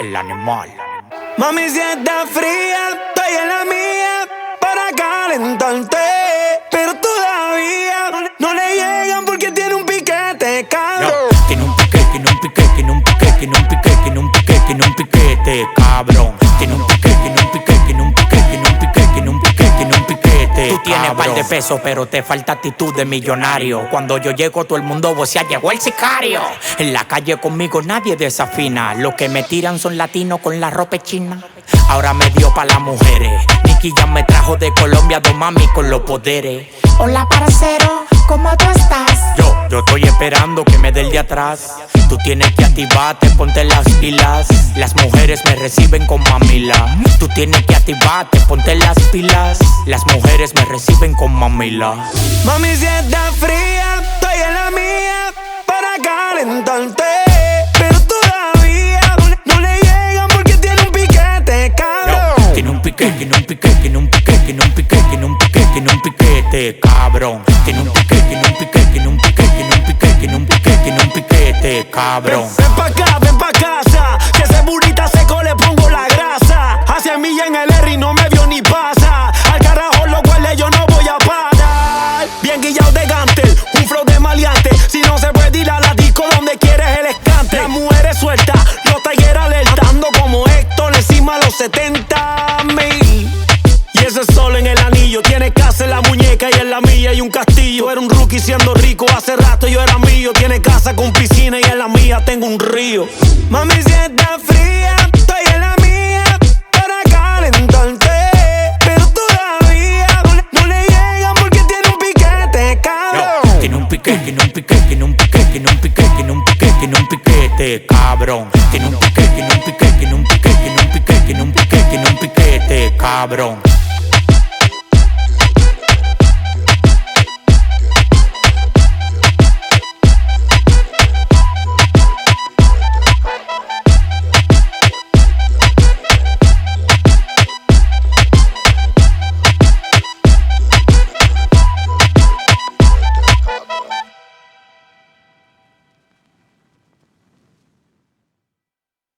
el animal. Mami, si está fría, estoy en la mía para calentarte. Pero todavía no le llegan porque tiene un piquete, cabrón. tiene un piquete, tiene un piquete, tiene un piquete, tiene un piquete, tiene un piquete, tiene un piquete, cabrón. Tiene un piquete, tienes par de pesos, pero te falta actitud de millonario. Cuando yo llego, todo el mundo vocea, llegó el sicario. En la calle conmigo nadie desafina. Los que me tiran son latinos con la ropa china. Ahora me dio pa' las mujeres. Nicky ya me trajo de Colombia dos mami con los poderes. Hola, parcero, ¿cómo tú estás? Estoy esperando que me dé el de atrás. Tú tienes que activarte, ponte las pilas. Las mujeres me reciben con mamila. Tú tienes que activarte, ponte las pilas. Las mujeres me reciben con mamila. Mami, si está fría, estoy en la mía para calentarte. Pero todavía no le llegan porque tiene un piquete, cabrón. Tiene un piquete, tiene un piquete, tiene un piquete, tiene un piquete, tiene un piquete, tiene un piquete, cabrón. Tiene un piquete, Ven pa' acá, ven pa' casa. Que ese burrita seco le pongo la grasa. Hace milla en el R y no me vio ni pasa. Al carajo los cuales yo no voy a parar. Bien guillado de gantel, un flow de maleante. Si no se puede ir a la disco donde quieres el escante. Las mujeres sueltas, los talleres alertando como Héctor encima los 70 mil. Y ese sol en el anillo tiene casa en la muñeca y en la mía y un castillo. Era un rookie siendo rico, hace rato yo era mío. Tiene casa con piscina y en la mía tengo un río. Mami, si está fría, estoy en la mía para calentarte. Pero todavía no le llegan porque tiene un piquete, cabrón. Tiene un piquete, tiene un piquete, tiene un piquete, tiene un piquete, tiene un piquete, tiene un piquete, cabrón. Tiene un piquete, tiene un piquete, tiene un piquete, tiene un piquete, tiene un piquete, tiene un piquete, cabrón.